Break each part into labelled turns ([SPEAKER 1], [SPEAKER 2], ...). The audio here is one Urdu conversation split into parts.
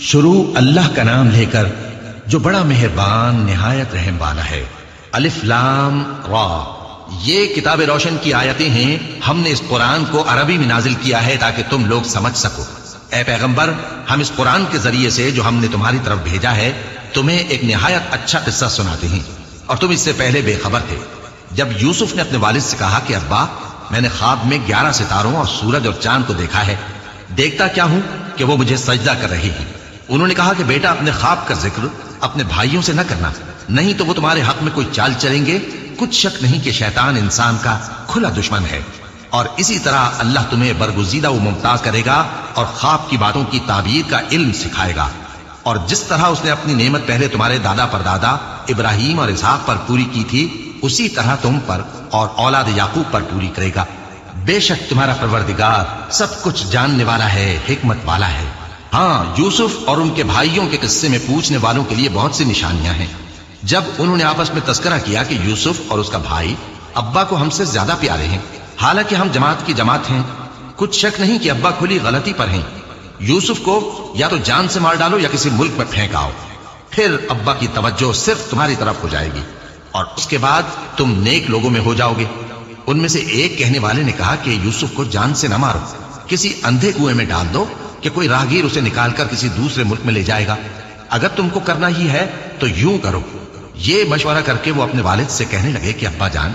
[SPEAKER 1] شروع اللہ کا نام لے کر جو بڑا مہربان، نہایت رحم والا ہے۔ الف لام، را۔ یہ کتاب روشن کی آیتیں ہیں۔ ہم نے اس قرآن کو عربی میں نازل کیا ہے تاکہ تم لوگ سمجھ سکو۔ اے پیغمبر، ہم اس قرآن کے ذریعے سے جو ہم نے تمہاری طرف بھیجا ہے، تمہیں ایک نہایت اچھا قصہ سناتے ہیں۔ اور تم اس سے پہلے بے خبر تھے۔ جب یوسف نے اپنے والد سے کہا کہ، ابا، میں نے خواب میں گیارہ ستاروں اور سورج اور چاند کو دیکھا ہے۔ دیکھتا کیا ہوں کہ وہ مجھے سجدہ کر رہی ہیں۔ انہوں نے کہا کہ بیٹا، اپنے خواب کا ذکر اپنے بھائیوں سے نہ کرنا۔ نہیں تو وہ تمہارے حق میں کوئی چال چلیں گے۔ کچھ شک نہیں کہ شیطان انسان کا کھلا دشمن ہے۔ اور اسی طرح اللہ تمہیں برگزیدہ و ممتاز کرے گا اور خواب کی باتوں کی تعبیر کا علم سکھائے گا۔ اور جس طرح اس نے اپنی نعمت پہلے تمہارے دادا پر دادا ابراہیم اور اسحاق پر پوری کی تھی، اسی طرح تم پر اور اولاد یعقوب پر پوری کرے گا۔ بے شک تمہارا پروردگار سب کچھ جاننے والا ہے، حکمت والا ہے۔ ہاں یوسف اور ان کے بھائیوں کے قصے میں پوچھنے والوں کے لیے بہت سی نشانیاں ہیں۔ جب انہوں نے آپس میں تذکرہ کیا کہ یوسف اور اس کا بھائی ابا کو ہم سے زیادہ پیارے ہیں، حالانکہ ہم جماعت کی جماعت ہیں، کچھ شک نہیں کہ ابا کھلی غلطی پر ہیں۔ یوسف کو یا تو جان سے مار ڈالو یا کسی ملک میں پھینک آؤ پھر ابا کی توجہ صرف تمہاری طرف ہو جائے گی۔ اور اس کے بعد تم نیک لوگوں میں ہو جاؤ گے۔ ان میں سے ایک کہنے والے نے کہا کہ یوسف کو جان سے نہ مارو، کسی اندھے کنویں میں ڈال دو کہ کوئی راہگیر اسے نکال کر کسی دوسرے ملک میں لے جائے گا۔ اگر تم کو کرنا ہی ہے تو یوں کرو۔ یہ مشورہ کر کے وہ اپنے والد سے کہنے لگے کہ، ابا جان،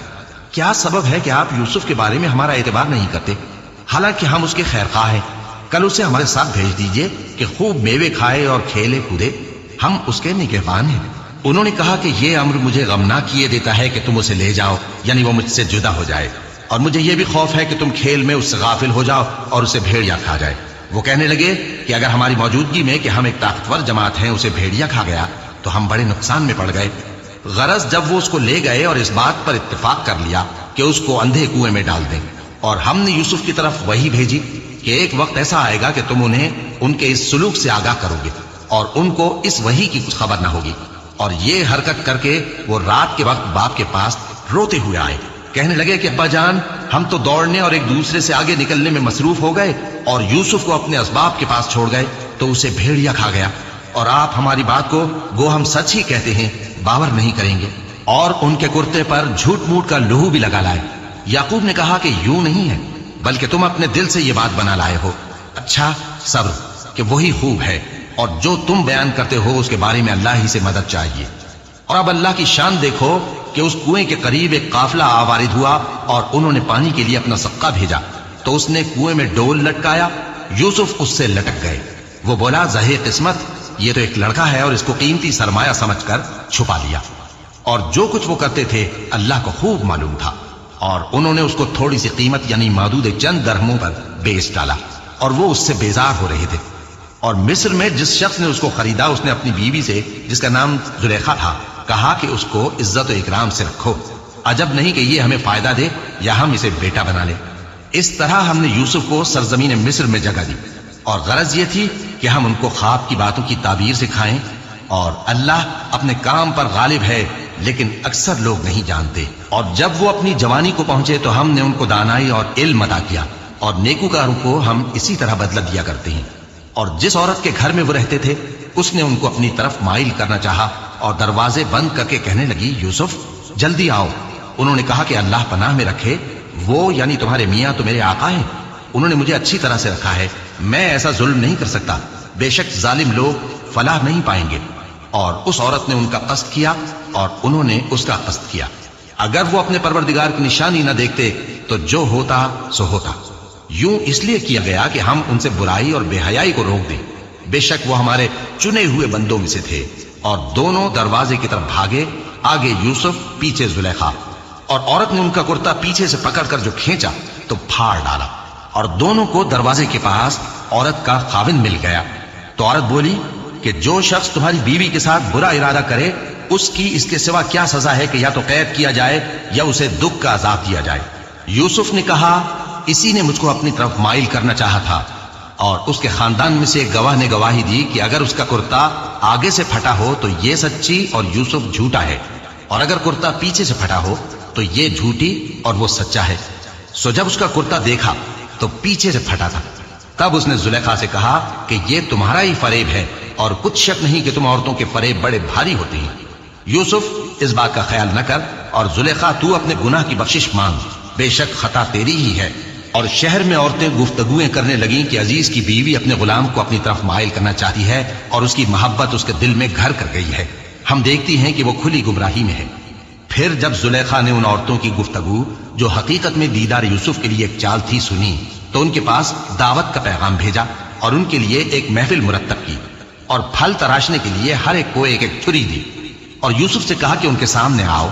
[SPEAKER 1] کیا سبب ہے کہ آپ یوسف کے بارے میں ہمارا اعتبار نہیں کرتے؟ حالانکہ ہم اس کے خیر خواہ ہیں۔ کل اسے ہمارے ساتھ بھیج دیجیے کہ خوب میوے کھائے اور کھیلے کودے۔ ہم اس کے نگہبان ہیں۔ انہوں نے کہا کہ یہ امر مجھے غمنا کیے دیتا ہے کہ تم اسے لے جاؤ یعنی وہ مجھ سے جدا ہو جائے۔ اور مجھے یہ بھی خوف ہے کہ تم کھیل میں اس سے غافل ہو جاؤ اور اسے بھیڑیا کھا جائے۔ وہ کہنے لگے کہ اگر ہماری موجودگی میں کہ ہم ایک طاقتور جماعت ہیں، اسے بھیڑیا کھا گیا، تو ہم بڑے نقصان میں پڑ گئے۔ غرض جب وہ اس کو لے گئے اور اس بات پر اتفاق کر لیا کہ اس کو اندھے کنویں میں ڈال دیں۔ اور ہم نے یوسف کی طرف وہی بھیجی کہ ایک وقت ایسا آئے گا کہ تم انہیں، ان کے اس سلوک سے آگاہ کرو گے اور ان کو اس وہی کی کچھ خبر نہ ہوگی۔ اور یہ حرکت کر کے وہ رات کے وقت باپ کے پاس روتے ہوئے آئے۔ کہنے لگے کہ ابا جان، ہم تو دوڑنے اور ایک دوسرے سے آگے نکلنے میں مصروف ہو گئے اور یوسف کو اپنے اسباب کے پاس چھوڑ گئے تو اسے بھیڑیا کھا گیا۔ اور آپ ہماری بات کو گو ہم سچ ہی کہتے ہیں، باور نہیں کریں گے۔ اور ان کے کرتے پر جھوٹ موٹ کا لہو بھی لگا لائے۔ یعقوب نے کہا کہ یوں نہیں ہے، بلکہ تم اپنے دل سے یہ بات بنا لائے ہو۔ اچھا صبر، کہ وہی خوب ہے۔ اور جو تم بیان کرتے ہو، اس کے بارے میں اللہ ہی سے مدد چاہیے۔ اور اب اللہ کی شان دیکھو کہ اس کنویں کے قریب ایک قافلہ آوارد ہوا اور انہوں نے پانی کے لیے اپنا سکا بھیجا۔ تو اس نے کنویں میں ڈول لٹکایا۔ یوسف اس سے لٹک گئے۔ وہ بولا زہی قسمت، یہ تو ایک لڑکا ہے اور اس کو قیمتی سرمایہ سمجھ کر چھپا لیا۔ اور جو کچھ وہ کرتے تھے، اللہ کو خوب معلوم تھا۔ اور انہوں نے اس کو تھوڑی سی قیمت یعنی مادود چند درہموں پر بیچ ڈالا۔ اور وہ اس سے بیزار ہو رہے تھے۔ اور مصر میں جس شخص نے اس کو خریدا، اس نے اپنی بیوی سے، جس کا نام زلیخا تھا کہا کہ اس کو عزت و اکرام سے رکھو۔ عجب نہیں کہ یہ ہمیں فائدہ دے یا ہم اسے بیٹا بنا لیں اس طرح ہم نے یوسف کو سرزمین مصر میں جگہ دی۔ اور غرض یہ تھی کہ ہم ان کو خواب کی باتوں کی تعبیر سکھائیں اور اللہ اپنے کام پر غالب ہے، لیکن اکثر لوگ نہیں جانتے۔ اور جب وہ اپنی جوانی کو پہنچے تو ہم نے ان کو دانائی اور علم ادا کیا۔ اور نیکوکاروں کو ہم اسی طرح بدلہ دیا کرتے ہیں۔ اور جس عورت کے گھر میں وہ رہتے تھے، اس نے ان کو اپنی طرف مائل کرنا چاہا۔ اور دروازے بند کر کے کہنے لگی، یوسف، جلدی آؤ. انہوں نے کہا کہ اللہ پناہ میں رکھے، وہ یعنی تمہارے میاں، تو میرے آقا ہیں، انہوں نے مجھے اچھی طرح سے رکھا ہے، میں ایسا ظلم نہیں کر سکتا، بے شک ظالم لوگ فلاح نہیں پائیں گے. اور اس عورت نے ان کا قصد کیا اور انہوں نے اس کا قصد کیا۔ اگر وہ اپنے پروردگار کی نشانی نہ دیکھتے، تو جو ہوتا، سو ہوتا۔ یوں اس لیے کیا گیا کہ ہم ان سے برائی اور بے حیائی کو روک دیں۔ بے شک وہ ہمارے چنے ہوئے بندوں میں سے تھے۔ اور دونوں دروازے کی طرف بھاگے، آگے یوسف، پیچھے زلیخا۔ اور عورت نے ان کا کرتا پیچھے سے پکڑ کر جو کھینچا، تو پھاڑ ڈالا۔ اور دونوں کو دروازے کے پاس عورت کا خاون مل گیا۔ تو عورت بولی کہ جو شخص تمہاری بیوی کے ساتھ برا ارادہ کرے، اس کی اس کے سوا کیا سزا ہے کہ یا تو قید کیا جائے یا اسے دکھ کا عذاب دیا جائے۔ یوسف نے کہا، اسی نے مجھ کو اپنی طرف مائل کرنا چاہا تھا۔ اور اس کے خاندان میں سے ایک گواہ نے گواہی دی کہ اگر اس کا کرتا آگے سے پھٹا ہو تو یہ سچی اور یوسف جھوٹا ہے۔ اور اگر کرتا پیچھے سے پھٹا ہو تو یہ جھوٹی اور وہ سچا ہے۔ سو جب اس کا کرتا دیکھا تو پیچھے سے پھٹا تھا۔ تب اس نے زلیخا سے کہا کہ یہ تمہارا ہی فریب ہے اور کچھ شک نہیں کہ تم عورتوں کے فریب بڑے بھاری ہوتے ہیں۔ یوسف اس بات کا خیال نہ کر اور زلیخا تو اپنے گناہ کی بخشش مانگ۔ بے شک خطا تیری ہی ہے۔ اور شہر میں عورتیں گفتگویں کرنے لگیں کہ عزیز کی بیوی اپنے غلام کو اپنی طرف مائل کرنا چاہتی ہے اور اس کی محبت اس کے دل میں گھر کر گئی ہے۔ ہم دیکھتی ہیں کہ وہ کھلی گمراہی میں ہے۔ پھر جب زلیخا نے ان عورتوں کی گفتگو، جو حقیقت میں دیدار یوسف کے لیے ایک چال تھی، سنی، تو ان کے پاس دعوت کا پیغام بھیجا اور ان کے لیے ایک محفل مرتب کی اور پھل تراشنے کے لیے ہر ایک کو ایک ایک چھری دی۔ اور یوسف سے کہا کہ ان کے سامنے آؤ۔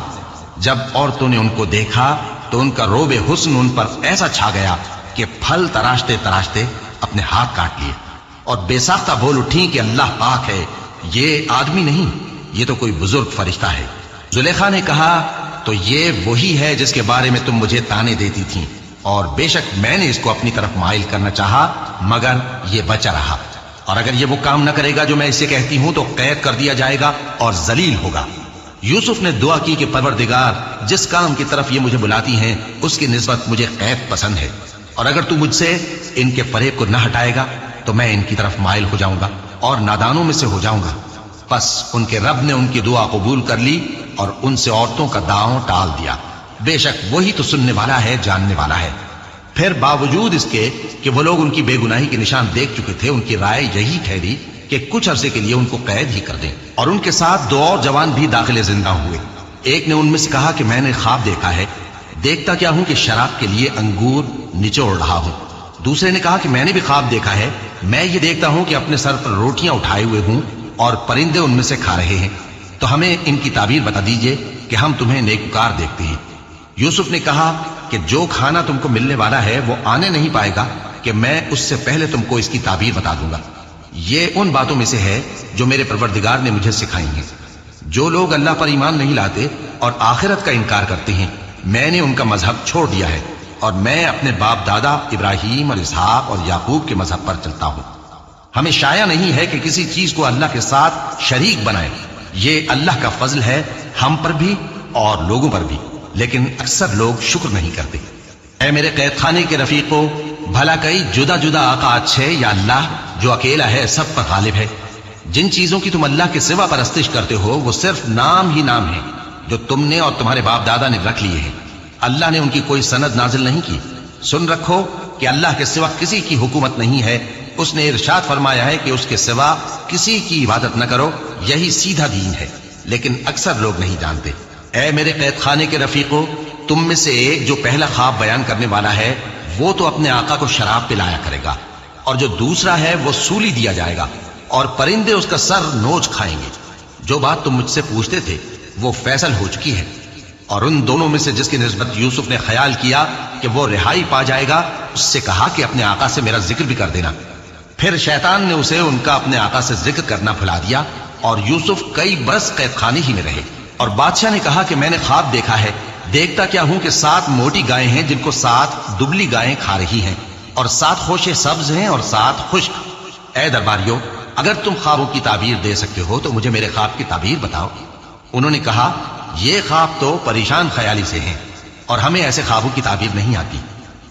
[SPEAKER 1] جب عورتوں نے ان کو دیکھا تو ان کا روب حسن ان پر ایسا چھا گیا کہ پھل تراشتے تراشتے اپنے ہاتھ کاٹ لیے۔ اور بے ساختہ بول اٹھی کہ اللہ پاک ہے۔ یہ آدمی نہیں، یہ تو کوئی بزرگ فرشتہ ہے۔ زلیخا نے کہا، تو یہ وہی ہے جس کے بارے میں تم مجھے تانے دیتی تھی اور بے شک میں نے اس کو اپنی طرف مائل کرنا چاہا، مگر یہ بچا رہا۔ اور اگر یہ وہ کام نہ کرے گا جو میں اسے کہتی ہوں، تو قید کر دیا جائے گا اور ذلیل ہوگا۔ یوسف نے دعا کی کہ پروردگار جس کام کی طرف یہ مجھے بلاتی ہیں، اس کی نسبت مجھے قید پسند ہے۔ اور اگر تو مجھ سے ان کے فریب کو نہ ہٹائے گا، تو میں ان کی طرف مائل ہو جاؤں گا اور نادانوں میں سے ہو جاؤں گا۔ بس ان کے رب نے ان کی دعا قبول کر لی اور ان سے عورتوں کا داؤں ٹال دیا۔ بے شک وہی تو سننے والا ہے، جاننے والا ہے۔ پھر باوجود اس کے کہ وہ لوگ ان کی بے گناہی کے نشان دیکھ چکے تھے، ان کی رائے یہی ٹھہری کہ کچھ عرصے کے لیے ان کو قید ہی کر دیں۔ اور ان کے ساتھ دو اور جوان بھی داخل زندہ ہوئے۔ ایک نے ان میں سے کہا کہ میں نے خواب دیکھا ہے۔ دیکھتا کیا ہوں کہ شراب کے لیے انگور نچوڑ رہا ہوں۔ دوسرے نے کہا کہ میں نے بھی خواب دیکھا ہے۔ میں یہ دیکھتا ہوں کہ اپنے سر پر روٹیاں اٹھائے ہوئے ہوں اور پرندے ان میں سے کھا رہے ہیں۔ تو ہمیں ان کی تعبیر بتا دیجیے کہ ہم تمہیں نیکوکار دیکھتے ہیں۔ یوسف نے کہا کہ جو کھانا تم کو ملنے والا ہے وہ آنے نہیں پائے گا کہ میں اس سے پہلے تم کو اس کی تعبیر بتا دوں گا۔ یہ ان باتوں میں سے ہے جو میرے پروردگار نے مجھے سکھائی ہیں۔ جو لوگ اللہ پر ایمان نہیں لاتے اور آخرت کا انکار کرتے ہیں، میں نے ان کا مذہب چھوڑ دیا ہے اور میں اپنے باپ دادا ابراہیم اور اسحاق اور یعقوب کے مذہب پر چلتا ہوں۔ ہمیں شایا نہیں ہے کہ کسی چیز کو اللہ کے ساتھ شریک بنائے یہ اللہ کا فضل ہے ہم پر بھی اور لوگوں پر بھی۔ لیکن اکثر لوگ شکر نہیں کرتے۔ اے میرے قید خانے کے رفیقوں، بھلا کئی جدا جدا آقا اچھے یا اللہ جو اکیلا ہے سب پر غالب ہے۔ جن چیزوں کی تم اللہ کے سوا پرستش کرتے ہو، وہ صرف نام ہی نام ہے جو تم نے اور تمہارے باپ دادا نے رکھ لیے ہیں۔ اللہ نے ان کی کوئی سند نازل نہیں کی۔ سن رکھو کہ اللہ کے سوا کسی کی حکومت نہیں ہے۔ اس نے ارشاد فرمایا ہے کہ اس کے سوا کسی کی عبادت نہ کرو، یہی سیدھا دین ہے۔ لیکن اکثر لوگ نہیں جانتے۔ اے میرے قید خانے کے رفیقوں تم میں سے ایک جو پہلا خواب بیان کرنے والا ہے، وہ تو اپنے آقا کو شراب پلایا کرے گا۔ اور جو دوسرا ہے وہ سولی دیا جائے گا اور پرندے اس کا سر نوچ کھائیں گے۔ جو بات تم مجھ سے پوچھتے تھے، وہ فیصل ہو چکی ہے۔ اور ان دونوں میں سے جس کی نسبت یوسف نے خیال کیا کہ وہ رہائی پا جائے گا، اس سے کہا کہ اپنے آقا سے میرا ذکر بھی کر دینا۔ پھر شیطان نے اسے ان کا اپنے آقا سے ذکر کرنا بھلا دیا اور یوسف کئی برس قید خانے ہی میں رہے۔ اور بادشاہ نے کہا کہ میں نے خواب دیکھا ہے، دیکھتا کیا ہوں کہ سات موٹی گائیں ہیں جن کو سات دبلی گائیں کھا رہی ہیں۔ اور سات خوشے سبز ہیں اور سات خشک۔ اے درباریوں، اگر تم خوابوں کی تعبیر دے سکتے ہو تو مجھے میرے خواب کی تعبیر بتاؤ۔ انہوں نے کہا، یہ خواب تو پریشان خیالی سے ہیں اور ہمیں ایسے خوابوں کی تعبیر نہیں آتی۔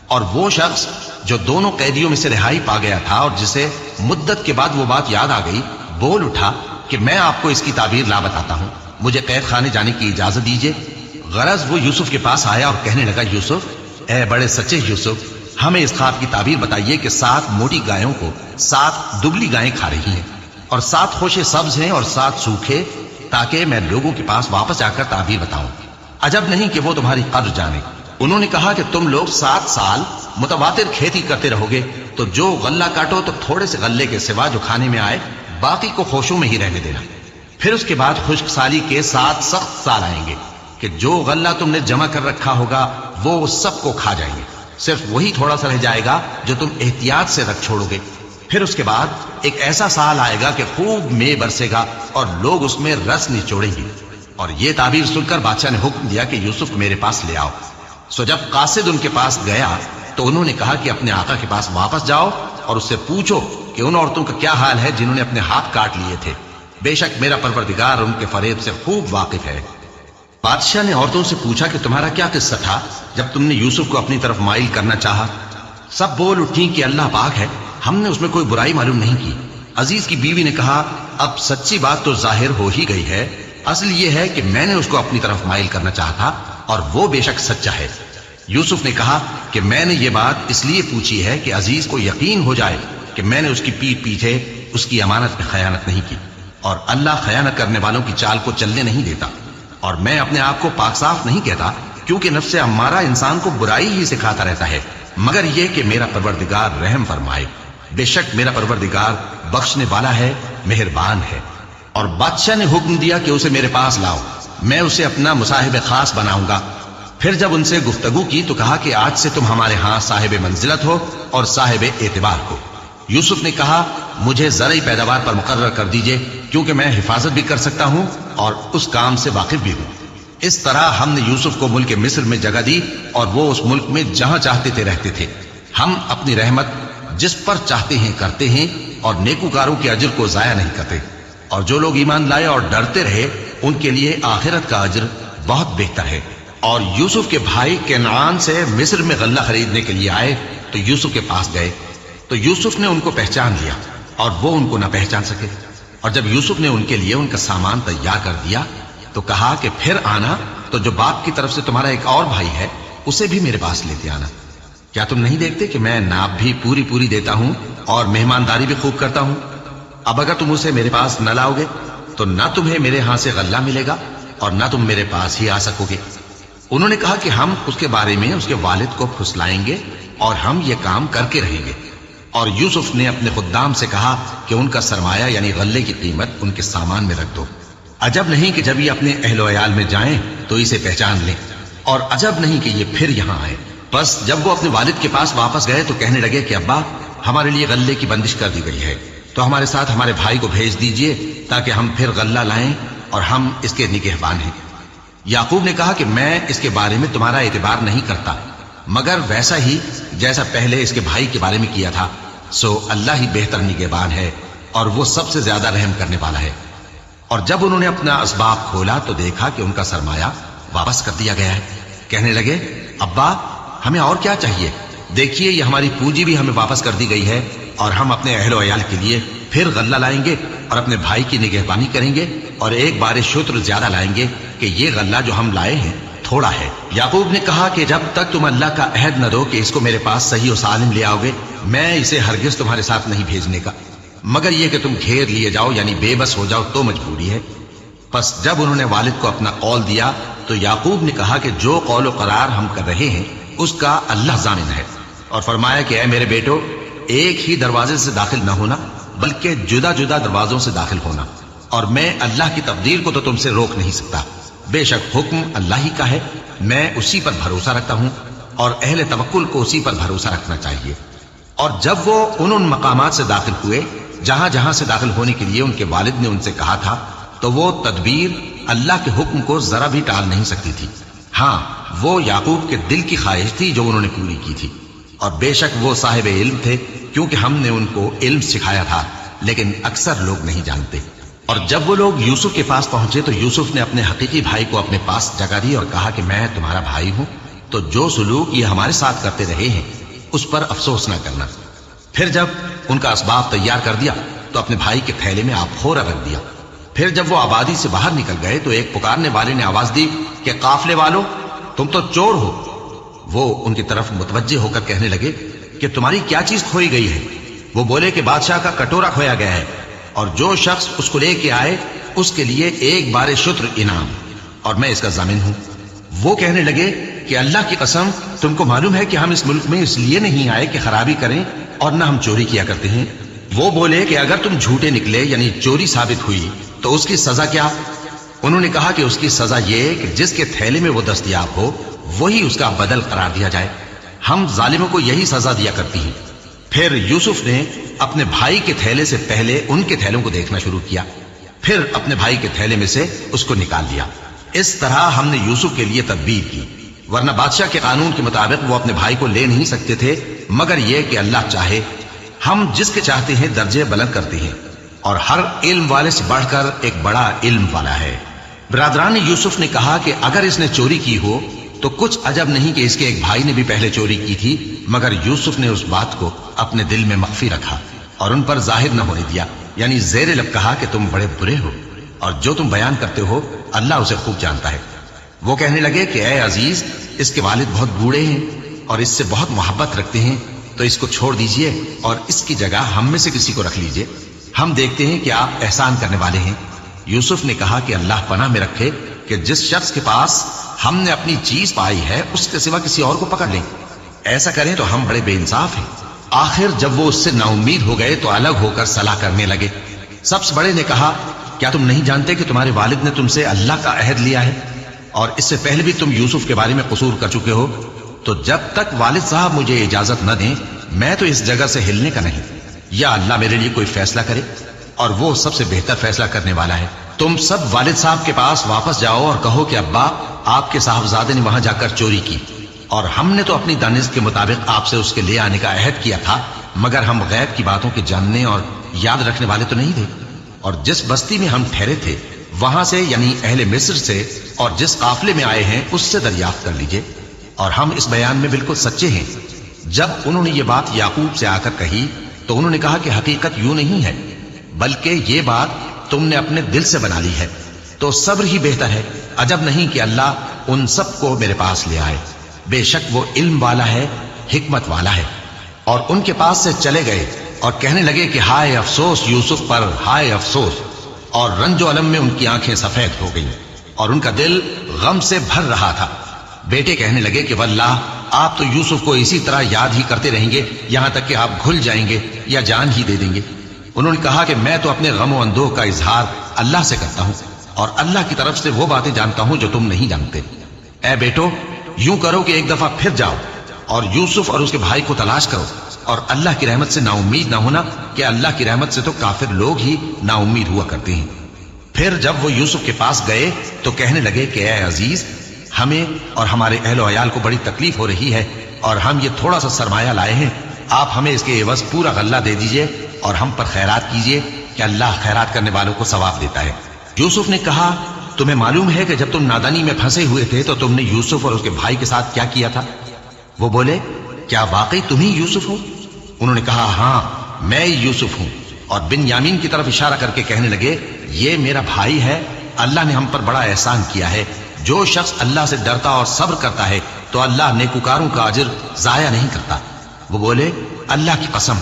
[SPEAKER 1] اور وہ شخص جو دونوں قیدیوں میں سے رہائی پا گیا تھا اور جسے مدت کے بعد وہ بات یاد آ گئی، بول اٹھا کہ میں آپ کو اس کی تعبیر لا بتاتا ہوں۔ مجھے قید خانے جانے کی اجازت دیجیے غرض وہ یوسف کے پاس آیا اور کہنے لگا، یوسف، اے بڑے سچے یوسف ہمیں اس خواب کی تعبیر بتائیے کہ سات موٹی گایوں کو سات دبلی گائیں کھا رہی ہیں اور سات خوشے سبز ہیں اور سات سوکھے تاکہ میں لوگوں کے پاس واپس جا کر تعبیر بتاؤں۔ عجب نہیں کہ وہ تمہاری قدر جانے۔ انہوں نے کہا کہ تم لوگ سات سال متواتر کھیتی کرتے رہو گے تو جو غلہ کاٹو تو تھوڑے سے غلے کے سوا جو کھانے میں آئے، باقی کو خوشوں میں ہی رہنے دینا۔ پھر اس کے بعد خشک سالی کے سات سخت سال آئیں گے کہ جو غلہ تم نے جمع کر رکھا ہوگا، وہ سب کو کھا جائیں گے۔ صرف وہی تھوڑا سا رہ جائے گا جو تم احتیاط سے رکھ چھوڑو گے۔ پھر اس کے بعد ایک ایسا سال آئے گا کہ خوب میں برسے گا اور لوگ اس میں رس نچوڑیں گے۔ اور یہ تعبیر سن کر بادشاہ نے حکم دیا کہ یوسف میرے پاس لے آؤ۔ سو جب قاصد ان کے پاس گیا تو انہوں نے کہا کہ اپنے آقا کے پاس واپس جاؤ اور اس سے پوچھو کہ ان عورتوں کا کیا حال ہے جنہوں نے اپنے ہاتھ کاٹ لیے تھے۔ بے شک میرا پروردگار ان کے فریب سے خوب واقف ہے۔ بادشاہ نے عورتوں سے پوچھا کہ تمہارا کیا قصہ تھا جب تم نے یوسف کو اپنی طرف مائل کرنا چاہا؟ سب بول اٹھی کہ اللہ پاک ہے، ہم نے اس میں کوئی برائی معلوم نہیں کی۔ عزیز کی بیوی نے کہا، اب سچی بات تو ظاہر ہو ہی گئی ہے۔ اصل یہ ہے کہ میں نے اس کو اپنی طرف مائل کرنا چاہا تھا اور وہ بے شک سچا ہے۔ یوسف نے کہا کہ میں نے یہ بات اس لیے پوچھی ہے کہ عزیز کو یقین ہو جائے کہ میں نے اس کی پیٹ پیچھے اس کی امانت میں خیانت نہیں کی اور اللہ خیانت کرنے والوں کی چال کو چلنے نہیں دیتا۔ اور میں اپنے آپ کو پاک صاف نہیں کہتا کیونکہ نفس ہمارا انسان کو برائی ہی سکھاتا رہتا ہے۔ مگر یہ کہ میرا پروردگار رحم فرمائے۔ بے شک میرا پروردگار بخشنے والا ہے، مہربان ہے۔ اور بادشاہ نے حکم دیا کہ اسے میرے پاس لاؤ۔ میں اسے اپنا مصاحب خاص بناؤں گا۔ پھر جب ان سے گفتگو کی تو کہا کہ آج سے تم ہمارے ہاں صاحب منزلت ہو اور صاحب اعتبار ہو یوسف نے کہا مجھے زرعی پیداوار پر مقرر کر دیجیے، کیونکہ میں حفاظت بھی کر سکتا ہوں اور اس کام سے واقف بھی ہوں۔ اس طرح ہم نے یوسف کو ملک مصر میں جگہ دی اور وہ اس ملک میں جہاں چاہتے تھے رہتے تھے۔ ہم اپنی رحمت جس پر چاہتے ہیں کرتے ہیں اور نیکوکاروں کے اجر کو ضائع نہیں کرتے۔ اور جو لوگ ایمان لائے اور ڈرتے رہے، ان کے لیے آخرت کا اجر بہت بہتر ہے۔ اور یوسف کے بھائی کینعان سے مصر میں غلہ خریدنے کے لیے آئے تو یوسف کے پاس گئے۔ تو یوسف نے ان کو پہچان لیا۔ اور وہ ان کو نہ پہچان سکے۔ اور جب یوسف نے ان کے لیے ان کا سامان تیار کر دیا، تو کہا کہ پھر آنا، تو جو باپ کی طرف سے تمہارا ایک اور بھائی ہے، اسے بھی میرے پاس لیتے آنا۔ کیا تم نہیں دیکھتے کہ میں ناپ بھی پوری پوری دیتا ہوں اور مہمانداری بھی خوب کرتا ہوں؟ اب اگر تم اسے میرے پاس نہ لاؤ گے تو نہ تمہیں میرے ہاں سے غلہ ملے گا اور نہ تم میرے پاس ہی آ سکو گے۔ انہوں نے کہا کہ ہم اس کے بارے میں، اس کے والد کو پھسلائیں گے اور ہم یہ کام کر کے رہیں گے۔ اور یوسف نے اپنے خدام سے کہا کہ ان کا سرمایہ یعنی غلے کی قیمت ان کے سامان میں رکھ دو۔ عجب نہیں کہ جب یہ اپنے اہل و عیال میں جائیں تو اسے پہچان لیں۔ اور عجب نہیں کہ یہ پھر یہاں آئے بس جب وہ اپنے والد کے پاس واپس گئے تو کہنے لگے کہ ابا، ہمارے لیے غلے کی بندش کر دی گئی ہے۔ تو ہمارے ساتھ ہمارے بھائی کو بھیج دیجیے تاکہ ہم پھر غلہ لائیں اور ہم اس کے نگہبان ہیں۔ یعقوب نے کہا کہ میں اس کے بارے میں تمہارا اعتبار نہیں کرتا۔ مگر ویسا ہی جیسا پہلے اس کے بھائی کے بارے میں کیا تھا، سو اللہ ہی بہتر نگہبان ہے اور وہ سب سے زیادہ رحم کرنے والا ہے۔ اور جب انہوں نے اپنا اسباب کھولا تو دیکھا کہ ان کا سرمایہ واپس کر دیا گیا ہے۔ کہنے لگے، ابا، ہمیں اور کیا چاہیے؟ دیکھیے، یہ ہماری پونجی بھی ہمیں واپس کر دی گئی ہے اور ہم اپنے اہل و عیال کے لیے پھر غلہ لائیں گے اور اپنے بھائی کی نگہبانی کریں گے اور ایک بار شتر زیادہ لائیں گے کہ یہ غلہ جو ہم لائے ہیں تھوڑا ہے۔ یعقوب نے کہا کہ جب تک تم اللہ کا عہد نہ دو کہ اس کو میرے پاس صحیح و سالم لے آؤ گے، میں اسے ہرگز تمہارے ساتھ نہیں بھیجنے کا۔ مگر یہ کہ تم گھیر لیے جاؤ یعنی بے بس ہو جاؤ، تو مجبوری ہے۔ پس جب انہوں نے والد کو اپنا قول دیا، تو یعقوب نے کہا کہ جو قول و قرار ہم کر رہے ہیں، اس کا اللہ ضامن ہے۔ اور فرمایا کہ اے میرے بیٹو، ایک ہی دروازے سے داخل نہ ہونا، بلکہ جدا جدا دروازوں سے داخل ہونا۔ اور میں اللہ کی تقدیر کو تو تم سے روک نہیں سکتا۔ بے شک حکم اللہ ہی کا ہے۔ میں اسی پر بھروسہ رکھتا ہوں اور اہل توکل کو اسی پر بھروسہ رکھنا چاہیے۔ اور جب وہ ان ان مقامات سے داخل ہوئے، جہاں جہاں سے داخل ہونے کے لیے ان کے والد نے ان سے کہا تھا، تو وہ تدبیر اللہ کے حکم کو ذرا بھی ٹال نہیں سکتی تھی۔ ہاں وہ یعقوب کے دل کی خواہش تھی جو انہوں نے پوری کی تھی۔ اور بے شک وہ صاحب علم تھے، کیونکہ ہم نے ان کو علم سکھایا تھا، لیکن اکثر لوگ نہیں جانتے۔ اور جب وہ لوگ یوسف کے پاس پہنچے تو یوسف نے اپنے حقیقی بھائی کو اپنے پاس جگہ دی اور کہا کہ میں تمہارا بھائی ہوں، تو جو سلوک یہ ہمارے ساتھ کرتے رہے ہیں، اس پر افسوس نہ کرنا۔ پھر جب ان کا اسباب تیار کر دیا تو اپنے بھائی کے تھیلے میں آپ خورا رکھ دیا۔ پھر جب وہ آبادی سے باہر نکل گئے تو ایک پکارنے والے نے آواز دی کہ قافلے والو، تم تو چور ہو۔ وہ ان کی طرف متوجہ ہو کر کہنے لگے کہ تمہاری کیا چیز کھوئی گئی ہے؟ وہ بولے کہ بادشاہ کا کٹورا کھویا گیا ہے۔ اور جو شخص اس کو لے کے آئے، اس کے لیے ایک بار شتر انعام۔ اور میں اس کا ضامن ہوں۔ وہ کہنے لگے کہ اللہ کی قسم، تم کو معلوم ہے کہ ہم اس ملک میں اس لیے نہیں آئے کہ خرابی کریں اور نہ ہم چوری کیا کرتے ہیں۔ وہ بولے کہ اگر تم جھوٹے نکلے یعنی چوری ثابت ہوئی، تو اس کی سزا کیا؟ انہوں نے کہا کہ اس کی سزا یہ کہ جس کے تھیلے میں وہ دستیاب ہو، وہی اس کا بدل قرار دیا جائے۔ ہم ظالموں کو یہی سزا دیا کرتی ہیں۔ پھر یوسف نے اپنے بھائی کے تھیلے سے پہلے ان کے تھیلوں کو دیکھنا شروع کیا۔ پھر اپنے بھائی کے تھیلے میں سے اس کو نکال لیا۔ اس طرح ہم نے یوسف کے لیے تدبیر کی۔ ورنہ بادشاہ کے قانون کے مطابق وہ اپنے بھائی کو لے نہیں سکتے تھے، مگر یہ کہ اللہ چاہے۔ ہم جس کے چاہتے ہیں درجے بلند کرتے ہیں، اور ہر علم والے سے بڑھ کر ایک بڑا علم والا ہے۔ برادران یوسف نے کہا کہ اگر اس نے چوری کی ہو، تو کچھ عجب نہیں کہ اس کے ایک بھائی نے بھی پہلے چوری کی تھی، مگر یوسف نے اس بات کو اپنے دل میں مخفی رکھا اور ان پر ظاہر نہ ہونے دیا۔ یعنی زیر لب کہا کہ تم بڑے برے ہو اور جو تم بیان کرتے ہو، اللہ اسے خوب جانتا ہے۔ وہ کہنے لگے کہ اے عزیز، اس کے والد بہت بوڑھے ہیں اور اس سے بہت محبت رکھتے ہیں، تو اس کو چھوڑ دیجیے اور اس کی جگہ ہم میں سے کسی کو رکھ لیجیے۔ ہم دیکھتے ہیں کہ آپ احسان کرنے والے ہیں۔ یوسف نے کہا کہ اللہ پناہ میں رکھے کہ جس شخص کے پاس ہم نے اپنی چیز پائی ہے، اس کے سوا کسی اور کو پکڑ لیں۔ ایسا کریں تو ہم بڑے بے انصاف ہیں۔ آخر جب وہ اس سے نا امید ہو گئے تو الگ ہو کر صلاح کرنے لگے۔ سب سے بڑے نے کہا، کیا تم نہیں جانتے کہ تمہارے والد نے تم سے اللہ کا عہد لیا ہے؟ اور اس سے پہلے بھی تم یوسف کے بارے میں قصور کر چکے ہو؟ تو جب تک والد صاحب مجھے اجازت نہ دیں، میں تو اس جگہ سے ہلنے کا نہیں۔ یا اللہ میرے لیے کوئی فیصلہ کرے۔ اور وہ سب سے بہتر فیصلہ کرنے والا ہے۔ تم سب والد صاحب کے پاس واپس جاؤ اور کہو کہ ابا، آپ کے صاحبزادے نے وہاں جا کر چوری کی۔ اور ہم نے تو اپنی دانش کے مطابق آپ سے اس کے لے آنے کا عہد کیا تھا، مگر ہم غیب کی باتوں کے جاننے اور یاد رکھنے والے تو نہیں تھے۔ اور جس بستی میں ہم ٹھہرے تھے، وہاں سے یعنی اہل مصر سے اور جس قافلے میں آئے ہیں، اس سے دریافت کر لیجیے۔ اور ہم اس بیان میں بالکل سچے ہیں۔ جب انہوں نے یہ بات یعقوب سے آ کر کہی، تو انہوں نے کہا کہ حقیقت یوں نہیں ہے، بلکہ یہ بات تم نے اپنے دل سے بنا لی ہے۔ تو صبر ہی بہتر ہے۔ عجب نہیں کہ اللہ ان سب کو میرے پاس لے آئے۔ بے شک وہ علم والا ہے، حکمت والا ہے۔ اور ان کے پاس سے چلے گئے اور کہنے لگے کہ ہائے افسوس یوسف پر، ہائے افسوس۔ اور رنج و علم میں ان کی آنکھیں سفید ہو گئیں۔ اور ان کا دل غم سے بھر رہا تھا۔ بیٹے کہنے لگے کہ واللہ، آپ تو یوسف کو اسی طرح یاد ہی کرتے رہیں گے، یہاں تک کہ آپ گھل جائیں گے یا جان ہی دے دیں گے۔ انہوں نے کہا کہ میں تو اپنے غم و اندوہ کا اظہار اللہ سے کرتا ہوں۔ اور اللہ کی طرف سے وہ باتیں جانتا ہوں جو تم نہیں جانتے۔ اے بیٹو یوں کرو کہ ایک دفعہ پھر جاؤ اور یوسف اور اس کے بھائی کو تلاش کرو اور اللہ کی رحمت سے نا امید نہ ہونا کہ اللہ کی رحمت سے تو کافر لوگ ہی نا امید ہوا کرتے ہیں۔ پھر جب وہ یوسف کے پاس گئے تو کہنے لگے کہ اے عزیز، ہمیں اور ہمارے اہل و عیال کو بڑی تکلیف ہو رہی ہے اور ہم یہ تھوڑا سا سرمایہ لائے ہیں۔ آپ ہمیں اس کے عوض پورا غلہ دے دیجیے اور ہم پر خیرات کیجیے کہ اللہ خیرات کرنے والوں کو ثواب دیتا ہے۔ یوسف نے کہا تمہیں معلوم ہے کہ جب تم نادانی میں پھنسے ہوئے تھے تو تم نے یوسف اور اس کے بھائی کے ساتھ کیا کیا تھا؟ وہ بولے، کیا واقعی تم ہی یوسف ہو؟ انہوں نے کہا ہاں میں یوسف ہوں۔ اور بن یامین کی طرف اشارہ کر کے کہنے لگے، یہ میرا بھائی ہے، اللہ نے ہم پر بڑا احسان کیا ہے۔ جو شخص اللہ سے ڈرتا اور صبر کرتا ہے، تو اللہ نیکوکاروں کا اجر ضائع نہیں کرتا۔ وہ بولے، اللہ کی قسم،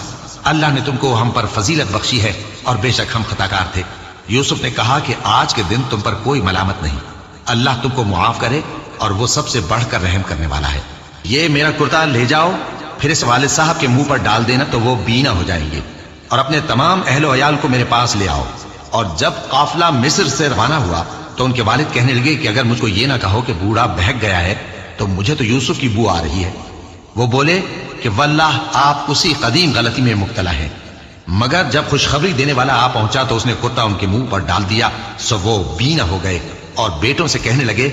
[SPEAKER 1] اللہ نے تم کو ہم پر فضیلت بخشی ہے اور بے شک ہم خطا کار تھے۔ یوسف نے کہا کہ آج کے دن تم پر کوئی ملامت نہیں۔ اللہ تم کو معاف کرے اور وہ سب سے بڑھ کر رحم کرنے والا ہے۔ یہ میرا کرتا لے جاؤ، پھر اس والد صاحب کے منہ پر ڈال دینا تو وہ بینا ہو جائیں گے۔ اور اپنے تمام اہل و عیال کو میرے پاس لے آؤ۔ اور جب قافلہ مصر سے روانہ ہوا تو ان کے والد کہنے لگے کہ اگر مجھ کو یہ نہ کہو کہ بوڑھا بہک گیا ہے تو مجھے تو یوسف کی بو آ رہی ہے۔ وہ بولے کہ واللہ آپ اسی قدیم غلطی میں مبتلا ہیں۔ مگر جب خوشخبری دینے والا آ پہنچا تو اس نے کتا ان کے منہ پر ڈال دیا، سو وہ بی نہ ہو گئے۔ اور بیٹوں سے کہنے لگے،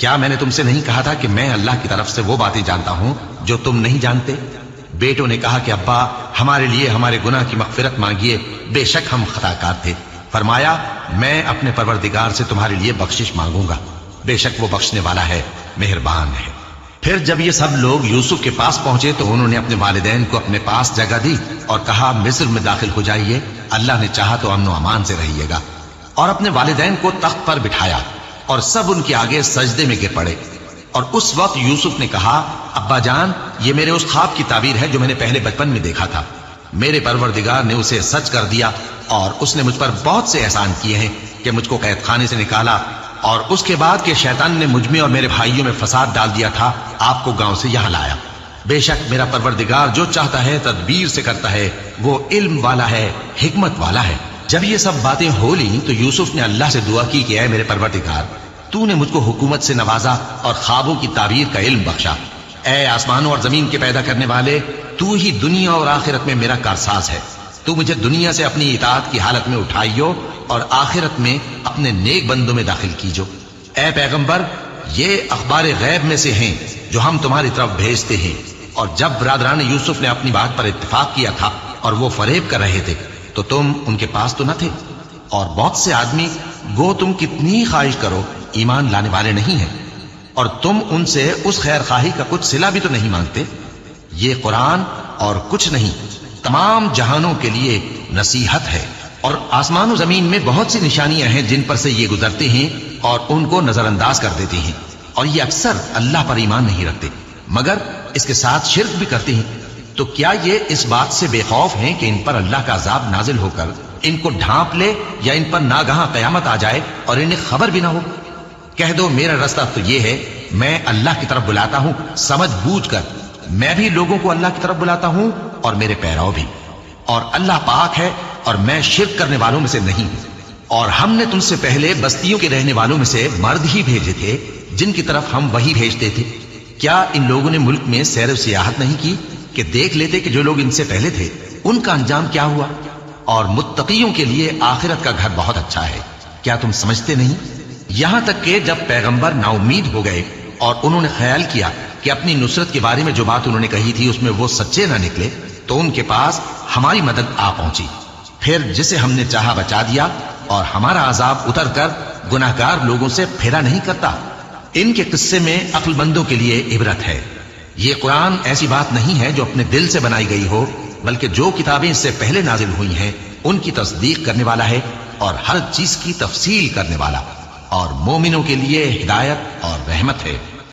[SPEAKER 1] کیا میں نے تم سے نہیں کہا تھا کہ میں اللہ کی طرف سے وہ باتیں جانتا ہوں جو تم نہیں جانتے؟ بیٹوں نے کہا کہ ابا، ہمارے لیے ہمارے گناہ کی مغفرت مانگیے، بے شک ہم خطا کار تھے۔ فرمایا، میں اپنے پروردگار سے تمہارے لیے بخشش مانگوں گا۔ بے شک وہ بخشنے والا ہے، مہربان ہے۔ پھر جب یہ سب لوگ یوسف کے پاس پہنچے تو انہوں نے اپنے والدین کو اپنے پاس جگہ دی اور کہا، مصر میں داخل ہو جائیے، اللہ نے چاہا تو امن و امان سے رہیے گا۔ اور اپنے والدین کو تخت پر بٹھایا اور سب ان کے آگے سجدے میں گر پڑے۔ اور اس وقت یوسف نے کہا، ابا جان، یہ میرے اس خواب کی تعبیر ہے جو میں نے پہلے بچپن میں دیکھا تھا۔ میرے پروردگار نے اسے سچ کر دیا اور اس نے مجھ پر بہت سے احسان کیے ہیں کہ مجھ کو قید خانے سے نکالا اور اس کے بعد کہ شیطان نے مجھ میں اور میرے بھائیوں میں فساد ڈال دیا تھا، آپ کو گاؤں سے یہاں لایا۔ بے شک میرا پروردگار جو چاہتا ہے، تدبیر سے کرتا ہے، وہ علم والا ہے، حکمت والا ہے۔ جب یہ سب باتیں ہو لی تو یوسف نے اللہ سے دعا کی کہ اے میرے پروردگار، تو نے مجھ کو حکومت سے نوازا اور خوابوں کی تعبیر کا علم بخشا۔ اے آسمانوں اور زمین کے پیدا کرنے والے، تو ہی دنیا اور آخرت میں میرا کارساز ہے۔ تو مجھے دنیا سے اپنی اطاعت کی حالت میں اٹھائیو اور آخرت میں اپنے نیک بندوں میں داخل کیجو۔ اے پیغمبر، یہ اخبار غیب میں سے ہیں جو ہم تمہاری طرف بھیجتے ہیں۔ اور جب برادران یوسف نے اپنی بات پر اتفاق کیا تھا اور وہ فریب کر رہے تھے، تو تم ان کے پاس تو نہ تھے۔ اور بہت سے آدمی، گو تم کتنی خواہش کرو، ایمان لانے والے نہیں ہیں۔ اور تم ان سے اس خیر خواہی کا کچھ سلا بھی تو نہیں مانگتے۔ یہ قرآن اور کچھ نہیں۔ تمام جہانوں کے لیے نصیحت ہے۔ اور آسمان و زمین میں بہت سی نشانیاں ہیں جن پر سے یہ گزرتے ہیں اور ان کو نظر انداز کر دیتے ہیں۔ اور یہ اکثر اللہ پر ایمان نہیں رکھتے۔ مگر اس کے ساتھ شرک بھی کرتے ہیں۔ تو کیا یہ اس بات سے بے خوف ہیں کہ ان پر اللہ کا عذاب نازل ہو کر ان کو ڈھانپ لے یا ان پر ناگہاں قیامت آ جائے اور انہیں خبر بھی نہ ہو؟ کہہ دو میرا رستہ تو یہ ہے، میں اللہ کی طرف بلاتا ہوں، سمجھ بوجھ کر۔ میں بھی لوگوں کو اللہ کی طرف بلاتا ہوں اور میرے پیراؤ بھی۔ اور اللہ پاک ہے اور میں شرک کرنے والوں میں سے نہیں۔ ہوں اور ہم نے تم سے پہلے بستیوں کے رہنے والوں میں سے مرد ہی بھیجے تھے، جن کی طرف ہم وہی بھیجتے تھے۔ کیا ان لوگوں نے ملک میں سیر و سیاحت نہیں کی کہ دیکھ لیتے کہ جو لوگ ان سے پہلے تھے، ان کا انجام کیا ہوا؟ اور متقیوں کے لیے آخرت کا گھر بہت اچھا ہے۔ کیا تم سمجھتے نہیں؟ یہاں تک کہ جب پیغمبر نا امید ہو گئے اور انہوں نے خیال کیا کہ اپنی نصرت کے بارے میں جو بات انہوں نے کہی تھی، اس میں وہ سچے نہ نکلے تو ان کے پاس ہماری مدد آ پہنچی۔ پھر جسے ہم نے چاہا بچا دیا اور ہمارا عذاب اتر کر گناہگار لوگوں سے پھیرا نہیں کرتا۔ ان کے قصے میں عقل مندوں کے لیے عبرت ہے۔ یہ قرآن ایسی بات نہیں ہے جو اپنے دل سے بنائی گئی ہو، بلکہ جو کتابیں اس سے پہلے نازل ہوئی ہیں، ان کی تصدیق کرنے والا ہے اور ہر چیز کی تفصیل کرنے والا۔ اور مومنوں کے لیے ہدایت اور رحمت ہے۔